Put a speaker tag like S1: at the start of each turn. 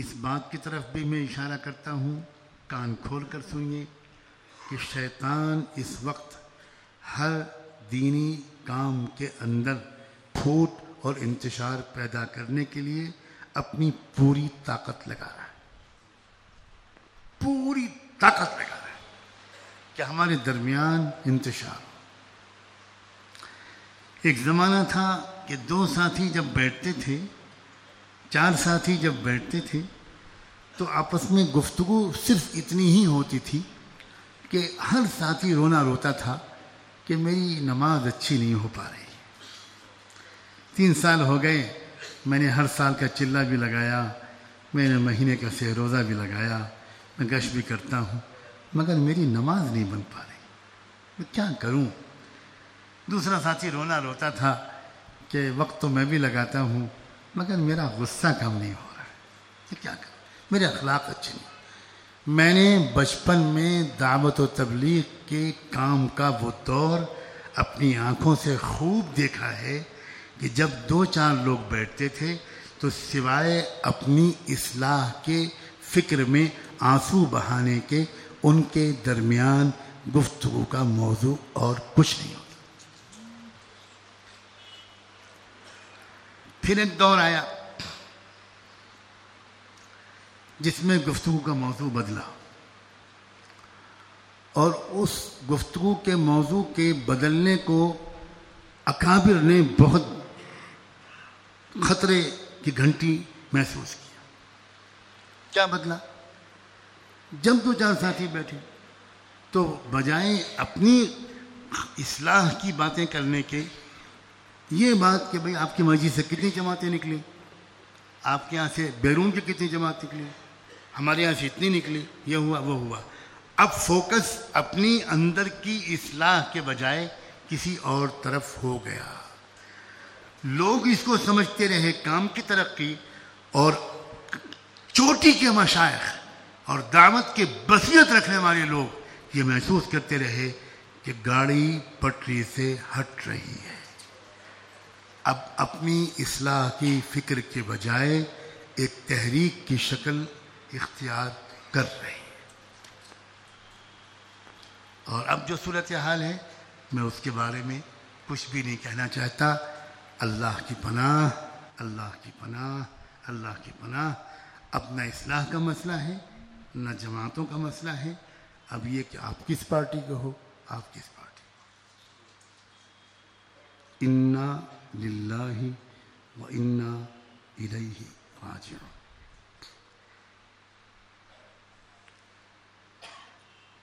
S1: اس بات کی طرف بھی میں اشارہ کرتا ہوں، کان کھول کر سنیے کہ شیطان اس وقت ہر دینی کام کے اندر پھوٹ اور انتشار پیدا کرنے کے لیے اپنی پوری طاقت لگا رہا ہے۔ پوری طاقت لگا رہا ہے کہ ہمارے درمیان انتشار۔ ایک زمانہ تھا کہ دو ساتھی جب بیٹھتے تھے چار ساتھی جب بیٹھتے تھے تو آپس میں گفتگو صرف اتنی ہی ہوتی تھی کہ ہر ساتھی رونا روتا تھا کہ میری نماز اچھی نہیں ہو پا رہی۔ تین سال ہو گئے، میں نے ہر سال کا چلہ بھی لگایا، میں نے مہینے کا سے روزہ بھی لگایا، میں گش بھی کرتا ہوں، مگر میری نماز نہیں بن پا رہی۔ میں کیا کروں؟ دوسرا ساتھی رونا روتا تھا کہ وقت تو میں بھی لگاتا ہوں مگر میرا غصہ کم نہیں ہو رہا ہے۔ کیا کروں میرے اخلاق اچھے نہیں۔ میں نے بچپن میں دعوت و تبلیغ کے کام کا وہ دور اپنی آنکھوں سے خوب دیکھا ہے کہ جب دو چار لوگ بیٹھتے تھے تو سوائے اپنی اصلاح کے فکر میں آنسو بہانے کے ان کے درمیان گفتگو کا موضوع اور کچھ نہیں۔ پھر ایک دور آیا جس میں گفتگو کا موضوع بدلا اور اس گفتگو کے موضوع کے بدلنے کو اکابر نے بہت خطرے کی گھنٹی محسوس کیا کیا بدلا؟ جب دو چار ساتھی بیٹھے تو بجائے اپنی اصلاح کی باتیں کرنے کے یہ بات کہ بھئی آپ کی مرضی سے کتنی جماعتیں نکلی؟ آپ کے یہاں سے بیرون کی کتنی جماعت نکلی؟ ہمارے یہاں سے اتنی نکلی، یہ ہوا، وہ ہوا۔ اب فوکس اپنی اندر کی اصلاح کے بجائے کسی اور طرف ہو گیا۔ لوگ اس کو سمجھتے رہے کام کی ترقی اور چوٹی کے مشائق اور دعوت کے بصیت رکھنے والے لوگ یہ محسوس کرتے رہے کہ گاڑی پٹری سے ہٹ رہی ہے۔ اب اپنی اصلاح کی فکر کے بجائے ایک تحریک کی شکل اختیار کر رہے ہیں۔ اور اب جو صورتحال ہے، میں اس کے بارے میں کچھ بھی نہیں کہنا چاہتا۔ اللہ کی پناہ، اللہ کی پناہ، اللہ کی پناہ۔ اب نہ اصلاح کا مسئلہ ہے، نہ جماعتوں کا مسئلہ ہے۔ اب یہ کہ آپ کس پارٹی کے ہو، آپ کس پارٹی انا للہ و انا الیہ راجعون۔